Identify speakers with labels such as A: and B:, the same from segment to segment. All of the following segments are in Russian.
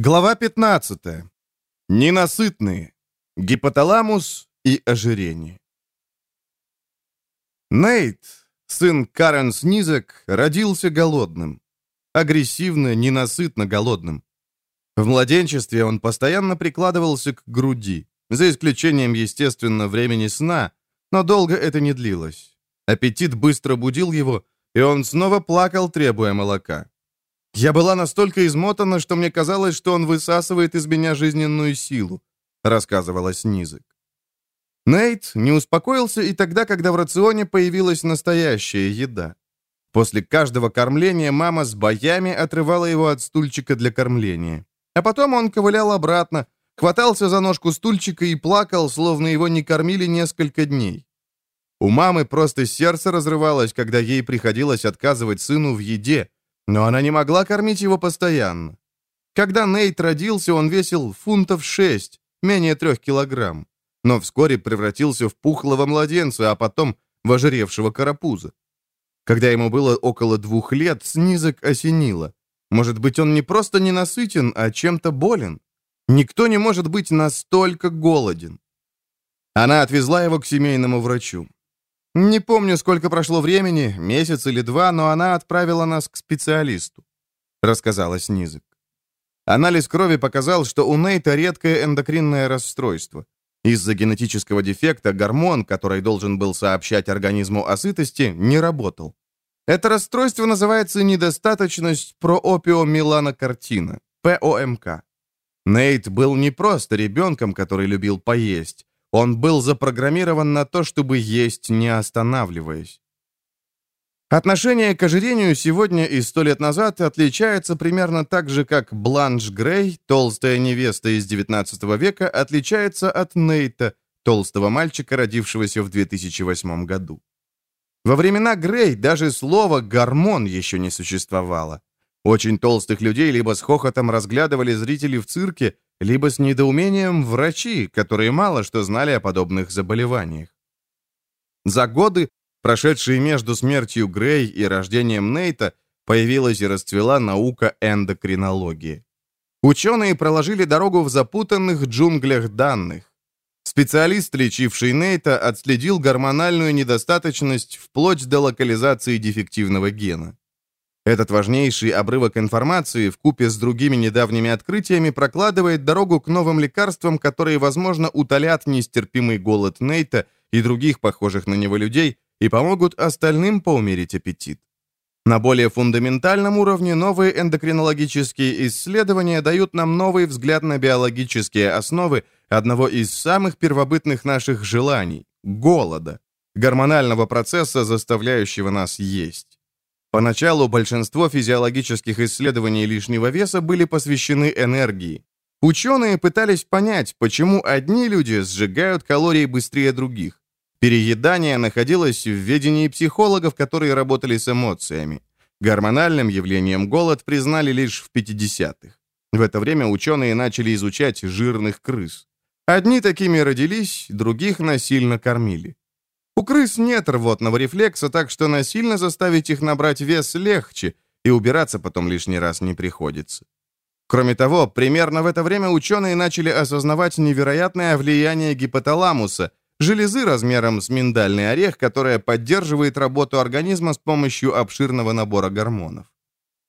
A: Глава 15. Ненасытные. Гипоталамус и ожирение. Нейт, сын Карен Снизок, родился голодным. Агрессивно, ненасытно голодным. В младенчестве он постоянно прикладывался к груди, за исключением, естественно, времени сна, но долго это не длилось. Аппетит быстро будил его, и он снова плакал, требуя молока. Я была настолько измотана, что мне казалось, что он высасывает из меня жизненную силу», — рассказывала Снизок. Нейт не успокоился и тогда, когда в рационе появилась настоящая еда. После каждого кормления мама с боями отрывала его от стульчика для кормления. А потом он ковылял обратно, хватался за ножку стульчика и плакал, словно его не кормили несколько дней. У мамы просто сердце разрывалось, когда ей приходилось отказывать сыну в еде, но она не могла кормить его постоянно. Когда Нейт родился, он весил фунтов 6, менее трех килограмм, но вскоре превратился в пухлого младенца, а потом в ожиревшего карапуза. Когда ему было около двух лет, снизок осенило. Может быть, он не просто ненасытен, а чем-то болен? Никто не может быть настолько голоден. Она отвезла его к семейному врачу. Не помню, сколько прошло времени, месяц или два, но она отправила нас к специалисту», — рассказала Снизок. Анализ крови показал, что у Нейта редкое эндокринное расстройство. Из-за генетического дефекта гормон, который должен был сообщать организму о сытости, не работал. Это расстройство называется недостаточность проопиомеланокартина, ПОМК. Нейт был не просто ребенком, который любил поесть. Он был запрограммирован на то, чтобы есть, не останавливаясь. Отношение к ожирению сегодня и сто лет назад отличается примерно так же, как Бланш Грей, толстая невеста из XIX века, отличается от Нейта, толстого мальчика, родившегося в 2008 году. Во времена Грей даже слово «гормон» еще не существовало. Очень толстых людей либо с хохотом разглядывали зрители в цирке, либо с недоумением врачи, которые мало что знали о подобных заболеваниях. За годы, прошедшие между смертью Грей и рождением Нейта, появилась и расцвела наука эндокринологии. Ученые проложили дорогу в запутанных джунглях данных. Специалист, лечивший Нейта, отследил гормональную недостаточность вплоть до локализации дефективного гена. Этот важнейший обрывок информации в купе с другими недавними открытиями прокладывает дорогу к новым лекарствам, которые, возможно, утолят нестерпимый голод Нейта и других похожих на него людей и помогут остальным поумерить аппетит. На более фундаментальном уровне новые эндокринологические исследования дают нам новый взгляд на биологические основы одного из самых первобытных наших желаний – голода, гормонального процесса, заставляющего нас есть. Поначалу большинство физиологических исследований лишнего веса были посвящены энергии. Ученые пытались понять, почему одни люди сжигают калории быстрее других. Переедание находилось в ведении психологов, которые работали с эмоциями. Гормональным явлением голод признали лишь в 50-х. В это время ученые начали изучать жирных крыс. Одни такими родились, других насильно кормили. У крыс нет рвотного рефлекса, так что насильно заставить их набрать вес легче, и убираться потом лишний раз не приходится. Кроме того, примерно в это время ученые начали осознавать невероятное влияние гипоталамуса, железы размером с миндальный орех, которая поддерживает работу организма с помощью обширного набора гормонов.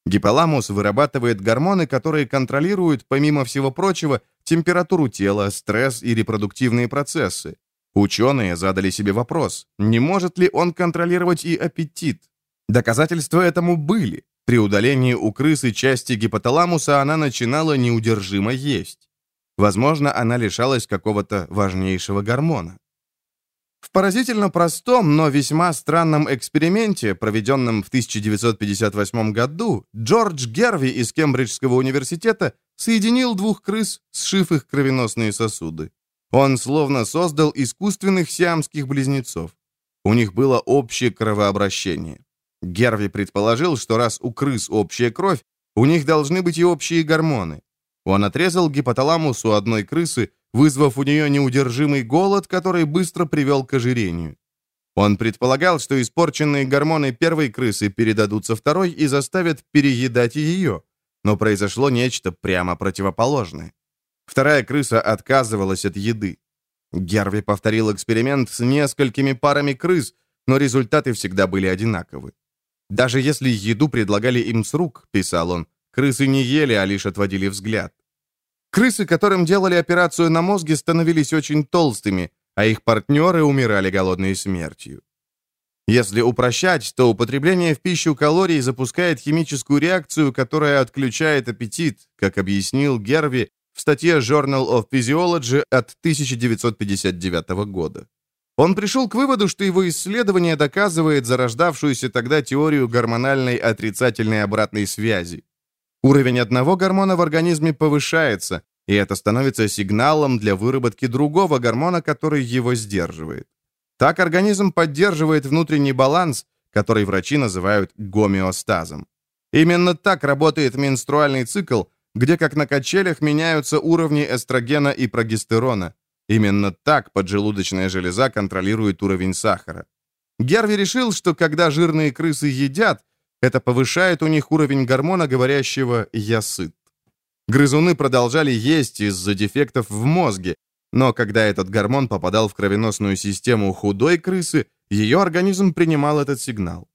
A: Гиполамус вырабатывает гормоны, которые контролируют, помимо всего прочего, температуру тела, стресс и репродуктивные процессы. Ученые задали себе вопрос, не может ли он контролировать и аппетит. Доказательства этому были. При удалении у крысы части гипоталамуса она начинала неудержимо есть. Возможно, она лишалась какого-то важнейшего гормона. В поразительно простом, но весьма странном эксперименте, проведенном в 1958 году, Джордж Герви из Кембриджского университета соединил двух крыс, сшив их кровеносные сосуды. Он словно создал искусственных сиамских близнецов. У них было общее кровообращение. Герви предположил, что раз у крыс общая кровь, у них должны быть и общие гормоны. Он отрезал гипоталамус у одной крысы, вызвав у нее неудержимый голод, который быстро привел к ожирению. Он предполагал, что испорченные гормоны первой крысы передадутся второй и заставят переедать ее. но произошло нечто прямо противоположное. Вторая крыса отказывалась от еды. Герви повторил эксперимент с несколькими парами крыс, но результаты всегда были одинаковы. «Даже если еду предлагали им с рук», — писал он, — «крысы не ели, а лишь отводили взгляд». Крысы, которым делали операцию на мозге, становились очень толстыми, а их партнеры умирали голодной смертью. Если упрощать, то употребление в пищу калорий запускает химическую реакцию, которая отключает аппетит, как объяснил Герви в статье Journal of Physiology от 1959 года. Он пришел к выводу, что его исследование доказывает зарождавшуюся тогда теорию гормональной отрицательной обратной связи. Уровень одного гормона в организме повышается, и это становится сигналом для выработки другого гормона, который его сдерживает. Так организм поддерживает внутренний баланс, который врачи называют гомеостазом. Именно так работает менструальный цикл, где как на качелях меняются уровни эстрогена и прогестерона. Именно так поджелудочная железа контролирует уровень сахара. Герви решил, что когда жирные крысы едят, это повышает у них уровень гормона, говорящего «я сыт». Грызуны продолжали есть из-за дефектов в мозге, но когда этот гормон попадал в кровеносную систему худой крысы, ее организм принимал этот сигнал.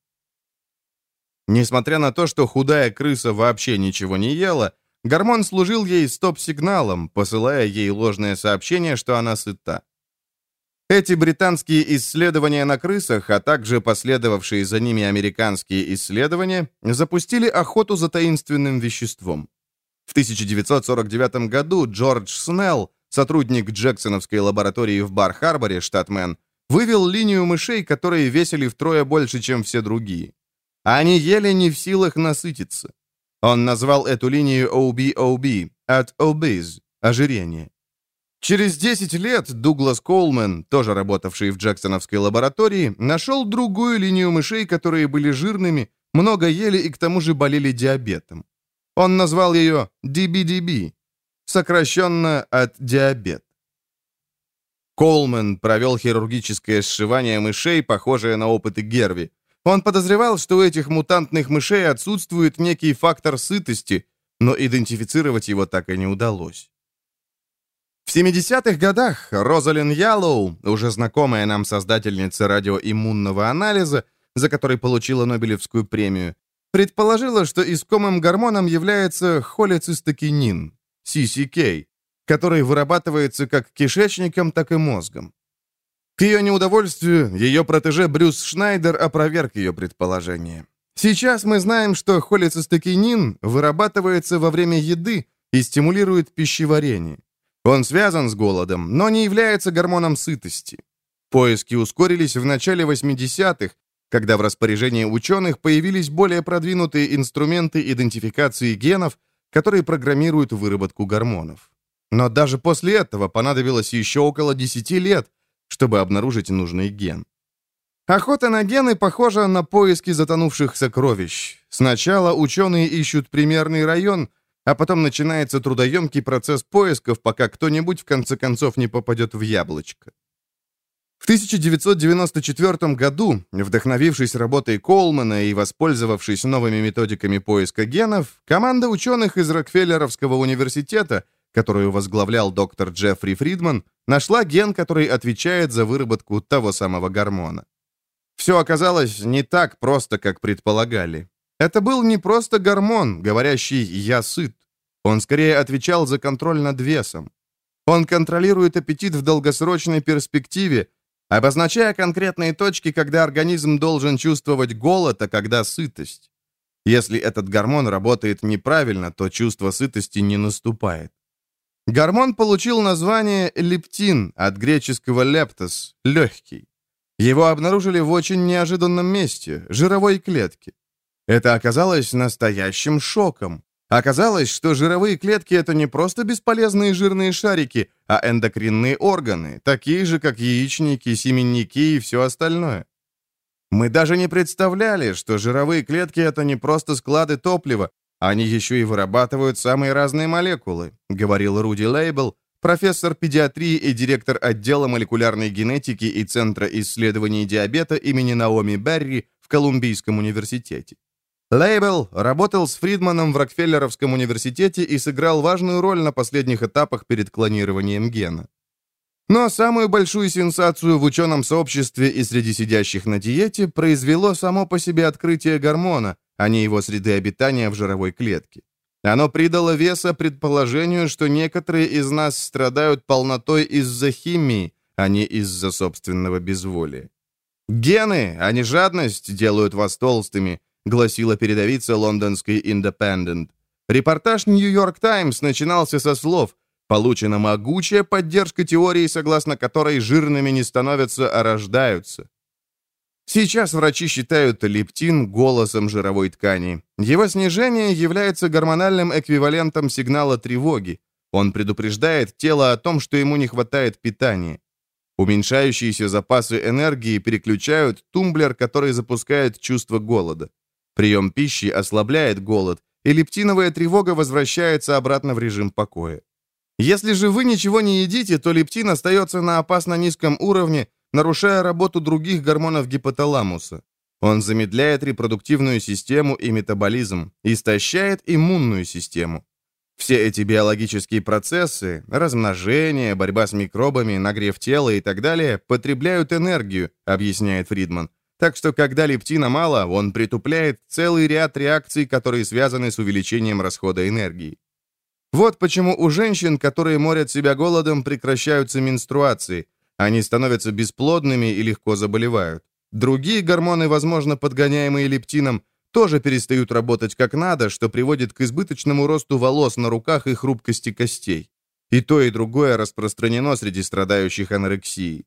A: Несмотря на то, что худая крыса вообще ничего не ела, Гормон служил ей стоп-сигналом, посылая ей ложное сообщение, что она сыта. Эти британские исследования на крысах, а также последовавшие за ними американские исследования, запустили охоту за таинственным веществом. В 1949 году Джордж Снелл, сотрудник Джексоновской лаборатории в Бар-Харборе, штат Мэн, вывел линию мышей, которые весили втрое больше, чем все другие. Они ели не в силах насытиться. Он назвал эту линию OBOB, от obese, ожирение. Через 10 лет Дуглас Коулман, тоже работавший в Джексоновской лаборатории, нашел другую линию мышей, которые были жирными, много ели и к тому же болели диабетом. Он назвал ее DBDB, сокращенно от диабет. Коулман провел хирургическое сшивание мышей, похожее на опыты Герви. Он подозревал, что у этих мутантных мышей отсутствует некий фактор сытости, но идентифицировать его так и не удалось. В 70-х годах Розалин Яллоу, уже знакомая нам создательница радиоиммунного анализа, за который получила Нобелевскую премию, предположила, что искомым гормоном является холецистокинин, CCK, который вырабатывается как кишечником, так и мозгом. К ее неудовольствию, ее протеже Брюс Шнайдер опроверг ее предположение. Сейчас мы знаем, что холецистокинин вырабатывается во время еды и стимулирует пищеварение. Он связан с голодом, но не является гормоном сытости. Поиски ускорились в начале 80-х, когда в распоряжении ученых появились более продвинутые инструменты идентификации генов, которые программируют выработку гормонов. Но даже после этого понадобилось еще около 10 лет, чтобы обнаружить нужный ген. Охота на гены похожа на поиски затонувших сокровищ. Сначала ученые ищут примерный район, а потом начинается трудоемкий процесс поисков, пока кто-нибудь в конце концов не попадет в яблочко. В 1994 году, вдохновившись работой Колмана и воспользовавшись новыми методиками поиска генов, команда ученых из Рокфеллеровского университета которую возглавлял доктор Джеффри Фридман, нашла ген, который отвечает за выработку того самого гормона. Все оказалось не так просто, как предполагали. Это был не просто гормон, говорящий «я сыт». Он скорее отвечал за контроль над весом. Он контролирует аппетит в долгосрочной перспективе, обозначая конкретные точки, когда организм должен чувствовать голод, а когда сытость. Если этот гормон работает неправильно, то чувство сытости не наступает. Гормон получил название лептин от греческого лептос – легкий. Его обнаружили в очень неожиданном месте – жировой клетке. Это оказалось настоящим шоком. Оказалось, что жировые клетки – это не просто бесполезные жирные шарики, а эндокринные органы, такие же, как яичники, семенники и все остальное. Мы даже не представляли, что жировые клетки – это не просто склады топлива, они еще и вырабатывают самые разные молекулы», — говорил Руди Лейбл, профессор педиатрии и директор отдела молекулярной генетики и Центра исследований диабета имени Наоми Берри в Колумбийском университете. Лейбл работал с Фридманом в Рокфеллеровском университете и сыграл важную роль на последних этапах перед клонированием гена. Но самую большую сенсацию в ученом сообществе и среди сидящих на диете произвело само по себе открытие гормона, а не его среды обитания в жировой клетке. Оно придало веса предположению, что некоторые из нас страдают полнотой из-за химии, а не из-за собственного безволия. «Гены, а не жадность, делают вас толстыми», гласила передовица лондонской «Индепендент». Репортаж «Нью-Йорк Таймс» начинался со слов Получена могучая поддержка теории, согласно которой жирными не становятся, а рождаются. Сейчас врачи считают лептин голосом жировой ткани. Его снижение является гормональным эквивалентом сигнала тревоги. Он предупреждает тело о том, что ему не хватает питания. Уменьшающиеся запасы энергии переключают тумблер, который запускает чувство голода. Прием пищи ослабляет голод, и лептиновая тревога возвращается обратно в режим покоя. Если же вы ничего не едите, то лептин остается на опасно низком уровне, нарушая работу других гормонов гипоталамуса. Он замедляет репродуктивную систему и метаболизм, истощает иммунную систему. Все эти биологические процессы, размножение, борьба с микробами, нагрев тела и так далее, потребляют энергию, объясняет Фридман. Так что, когда лептина мало, он притупляет целый ряд реакций, которые связаны с увеличением расхода энергии. Вот почему у женщин, которые морят себя голодом, прекращаются менструации. Они становятся бесплодными и легко заболевают. Другие гормоны, возможно, подгоняемые лептином, тоже перестают работать как надо, что приводит к избыточному росту волос на руках и хрупкости костей. И то, и другое распространено среди страдающих анорексией.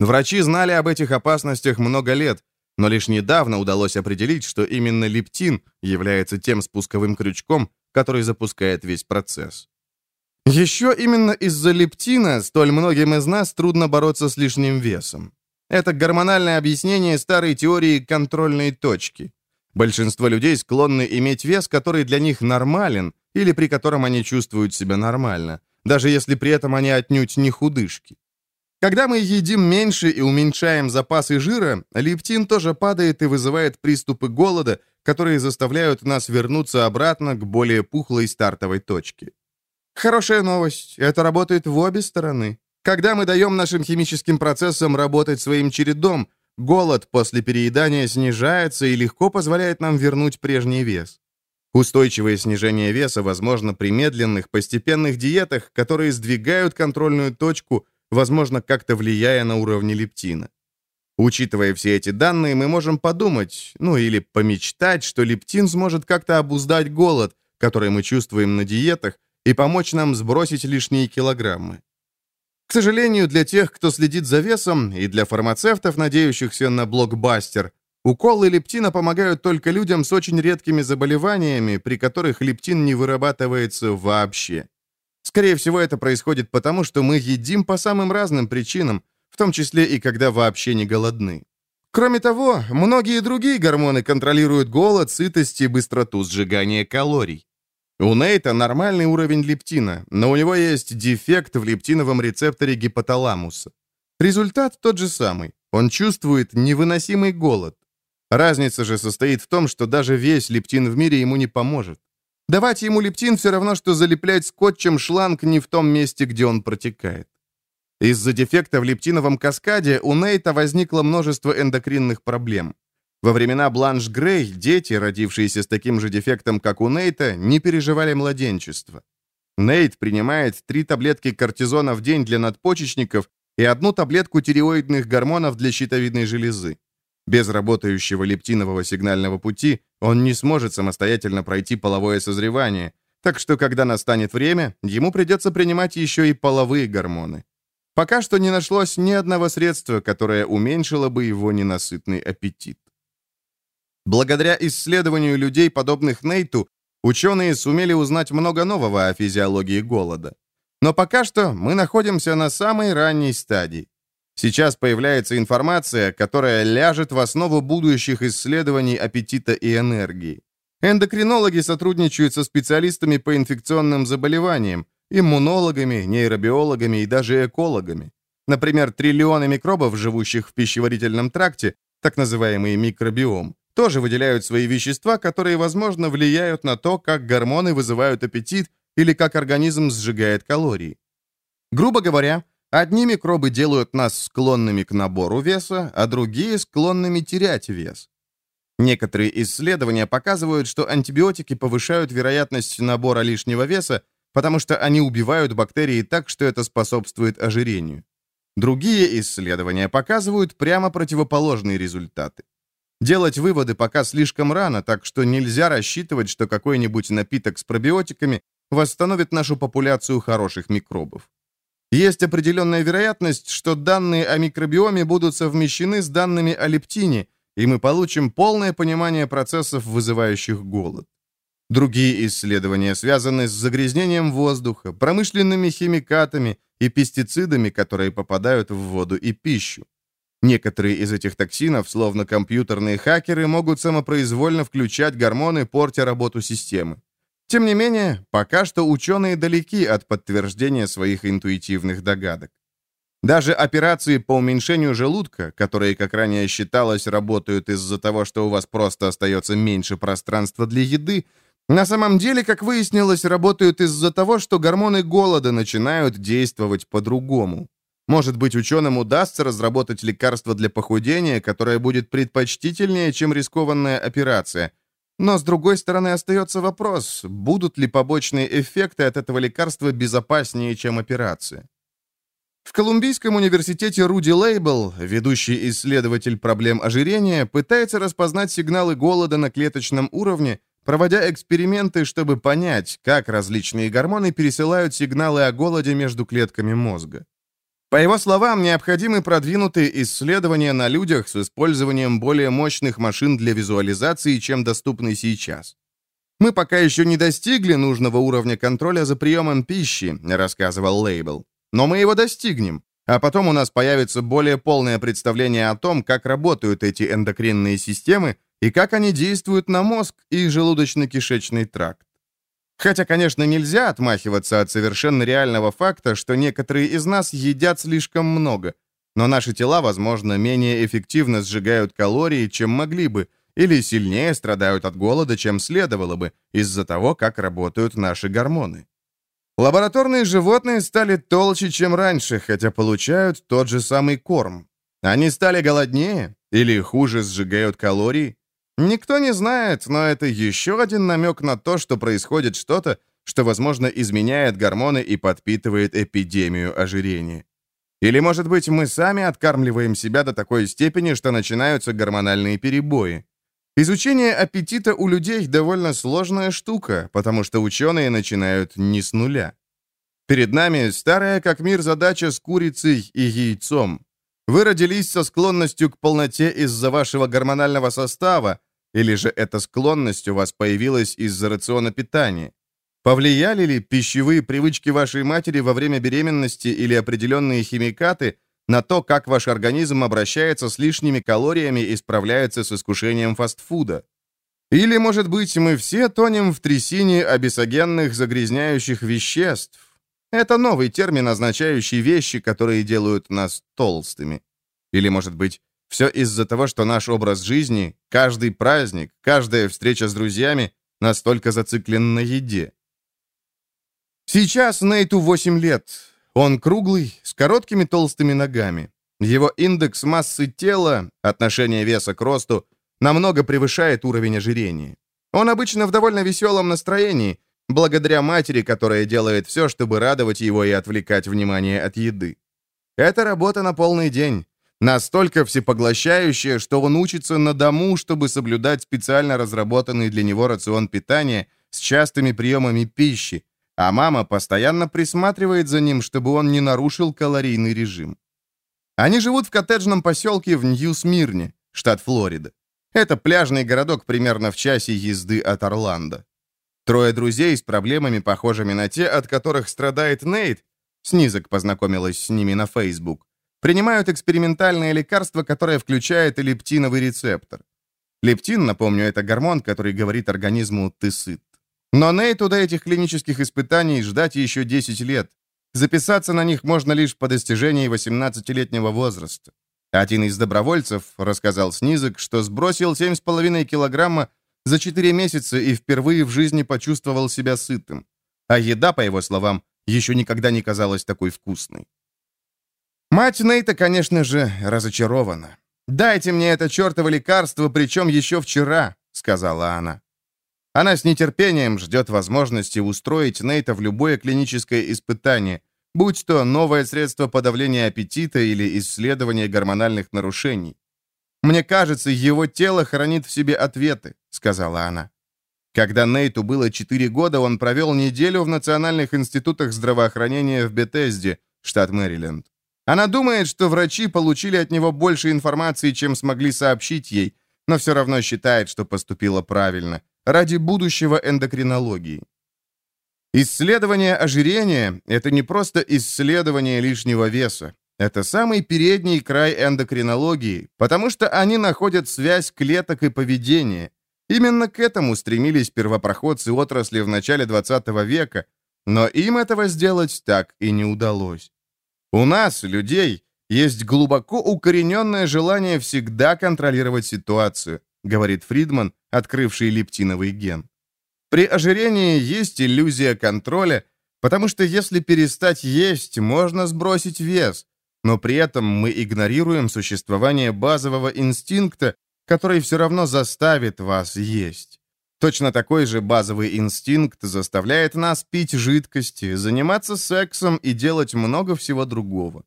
A: Врачи знали об этих опасностях много лет, но лишь недавно удалось определить, что именно лептин является тем спусковым крючком, который запускает весь процесс. Еще именно из-за лептина столь многим из нас трудно бороться с лишним весом. Это гормональное объяснение старой теории контрольной точки. Большинство людей склонны иметь вес, который для них нормален, или при котором они чувствуют себя нормально, даже если при этом они отнюдь не худышки. Когда мы едим меньше и уменьшаем запасы жира, лептин тоже падает и вызывает приступы голода, которые заставляют нас вернуться обратно к более пухлой стартовой точке. Хорошая новость. Это работает в обе стороны. Когда мы даем нашим химическим процессам работать своим чередом, голод после переедания снижается и легко позволяет нам вернуть прежний вес. Устойчивое снижение веса возможно при медленных, постепенных диетах, которые сдвигают контрольную точку, возможно, как-то влияя на уровни лептина. Учитывая все эти данные, мы можем подумать, ну или помечтать, что лептин сможет как-то обуздать голод, который мы чувствуем на диетах, и помочь нам сбросить лишние килограммы. К сожалению, для тех, кто следит за весом, и для фармацевтов, надеющихся на блокбастер, уколы лептина помогают только людям с очень редкими заболеваниями, при которых лептин не вырабатывается вообще. Скорее всего, это происходит потому, что мы едим по самым разным причинам, в том числе и когда вообще не голодны. Кроме того, многие другие гормоны контролируют голод, сытость и быстроту сжигания калорий. У Нейта нормальный уровень лептина, но у него есть дефект в лептиновом рецепторе гипоталамуса. Результат тот же самый. Он чувствует невыносимый голод. Разница же состоит в том, что даже весь лептин в мире ему не поможет. Давать ему лептин все равно, что залеплять скотчем шланг не в том месте, где он протекает. Из-за дефекта в лептиновом каскаде у Нейта возникло множество эндокринных проблем. Во времена Бланш Грей дети, родившиеся с таким же дефектом, как у Нейта, не переживали младенчество. Нейт принимает три таблетки кортизона в день для надпочечников и одну таблетку тиреоидных гормонов для щитовидной железы. Без работающего лептинового сигнального пути он не сможет самостоятельно пройти половое созревание, так что, когда настанет время, ему придется принимать еще и половые гормоны. Пока что не нашлось ни одного средства, которое уменьшило бы его ненасытный аппетит. Благодаря исследованию людей, подобных Нейту, ученые сумели узнать много нового о физиологии голода. Но пока что мы находимся на самой ранней стадии. Сейчас появляется информация, которая ляжет в основу будущих исследований аппетита и энергии. Эндокринологи сотрудничают со специалистами по инфекционным заболеваниям, иммунологами, нейробиологами и даже экологами. Например, триллионы микробов, живущих в пищеварительном тракте, так называемый микробиом, тоже выделяют свои вещества, которые, возможно, влияют на то, как гормоны вызывают аппетит или как организм сжигает калории. Грубо говоря, одни микробы делают нас склонными к набору веса, а другие склонными терять вес. Некоторые исследования показывают, что антибиотики повышают вероятность набора лишнего веса, потому что они убивают бактерии так, что это способствует ожирению. Другие исследования показывают прямо противоположные результаты. Делать выводы пока слишком рано, так что нельзя рассчитывать, что какой-нибудь напиток с пробиотиками восстановит нашу популяцию хороших микробов. Есть определенная вероятность, что данные о микробиоме будут совмещены с данными о лептине, и мы получим полное понимание процессов, вызывающих голод. Другие исследования связаны с загрязнением воздуха, промышленными химикатами и пестицидами, которые попадают в воду и пищу. Некоторые из этих токсинов, словно компьютерные хакеры, могут самопроизвольно включать гормоны, портя работу системы. Тем не менее, пока что ученые далеки от подтверждения своих интуитивных догадок. Даже операции по уменьшению желудка, которые, как ранее считалось, работают из-за того, что у вас просто остается меньше пространства для еды, на самом деле, как выяснилось, работают из-за того, что гормоны голода начинают действовать по-другому. Может быть, ученым удастся разработать лекарство для похудения, которое будет предпочтительнее, чем рискованная операция. Но, с другой стороны, остается вопрос, будут ли побочные эффекты от этого лекарства безопаснее, чем операция. В Колумбийском университете Руди Лейбл, ведущий исследователь проблем ожирения, пытается распознать сигналы голода на клеточном уровне, проводя эксперименты, чтобы понять, как различные гормоны пересылают сигналы о голоде между клетками мозга. По его словам, необходимы продвинутые исследования на людях с использованием более мощных машин для визуализации, чем доступны сейчас. «Мы пока еще не достигли нужного уровня контроля за приемом пищи», рассказывал Лейбл. «Но мы его достигнем, а потом у нас появится более полное представление о том, как работают эти эндокринные системы и как они действуют на мозг и желудочно-кишечный тракт. Хотя, конечно, нельзя отмахиваться от совершенно реального факта, что некоторые из нас едят слишком много, но наши тела, возможно, менее эффективно сжигают калории, чем могли бы, или сильнее страдают от голода, чем следовало бы, из-за того, как работают наши гормоны. Лабораторные животные стали толще, чем раньше, хотя получают тот же самый корм. Они стали голоднее или хуже сжигают калории, Никто не знает, но это еще один намек на то, что происходит что-то, что, возможно, изменяет гормоны и подпитывает эпидемию ожирения. Или, может быть, мы сами откармливаем себя до такой степени, что начинаются гормональные перебои. Изучение аппетита у людей довольно сложная штука, потому что ученые начинают не с нуля. Перед нами старая как мир задача с курицей и яйцом. Вы родились со склонностью к полноте из-за вашего гормонального состава, или же эта склонность у вас появилась из-за рациона питания? Повлияли ли пищевые привычки вашей матери во время беременности или определенные химикаты на то, как ваш организм обращается с лишними калориями и справляется с искушением фастфуда? Или, может быть, мы все тонем в трясине обесогенных загрязняющих веществ, это новый термин, означающий вещи, которые делают нас толстыми. Или, может быть, все из-за того, что наш образ жизни, каждый праздник, каждая встреча с друзьями настолько зациклен на еде. Сейчас Нейту 8 лет. Он круглый, с короткими толстыми ногами. Его индекс массы тела, отношение веса к росту, намного превышает уровень ожирения. Он обычно в довольно веселом настроении, благодаря матери, которая делает все, чтобы радовать его и отвлекать внимание от еды. Это работа на полный день. Настолько всепоглощающая, что он учится на дому, чтобы соблюдать специально разработанный для него рацион питания с частыми приемами пищи, а мама постоянно присматривает за ним, чтобы он не нарушил калорийный режим. Они живут в коттеджном поселке в Нью-Смирне, штат Флорида. Это пляжный городок примерно в часе езды от Орландо. Трое друзей с проблемами, похожими на те, от которых страдает Нейт, снизок познакомилась с ними на Facebook, принимают экспериментальное лекарство, которое включает лептиновый рецептор. Лептин, напомню, это гормон, который говорит организму «ты сыт». Но Нейту до этих клинических испытаний ждать еще 10 лет. Записаться на них можно лишь по достижении 18-летнего возраста. Один из добровольцев рассказал Снизок, что сбросил 7,5 килограмма за 4 месяца и впервые в жизни почувствовал себя сытым. А еда, по его словам, еще никогда не казалась такой вкусной. Мать Нейта, конечно же, разочарована. «Дайте мне это чертово лекарство, причем еще вчера», — сказала она. Она с нетерпением ждет возможности устроить Нейта в любое клиническое испытание, будь то новое средство подавления аппетита или исследование гормональных нарушений. «Мне кажется, его тело хранит в себе ответы», — сказала она. Когда Нейту было 4 года, он провел неделю в Национальных институтах здравоохранения в Бетезде, штат Мэриленд. Она думает, что врачи получили от него больше информации, чем смогли сообщить ей, но все равно считает, что поступила правильно, ради будущего эндокринологии. Исследование ожирения – это не просто исследование лишнего веса. Это самый передний край эндокринологии, потому что они находят связь клеток и поведения. Именно к этому стремились первопроходцы отрасли в начале 20 века, но им этого сделать так и не удалось. У нас, людей, есть глубоко укорененное желание всегда контролировать ситуацию, говорит Фридман, открывший лептиновый ген. При ожирении есть иллюзия контроля, потому что если перестать есть, можно сбросить вес, но при этом мы игнорируем существование базового инстинкта, который все равно заставит вас есть. Точно такой же базовый инстинкт заставляет нас пить жидкости, заниматься сексом и делать много всего другого.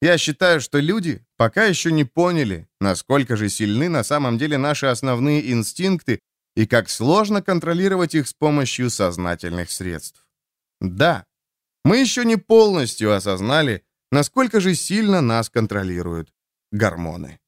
A: Я считаю, что люди пока еще не поняли, насколько же сильны на самом деле наши основные инстинкты и как сложно контролировать их с помощью сознательных средств. Да, мы еще не полностью осознали, насколько же сильно нас контролируют гормоны.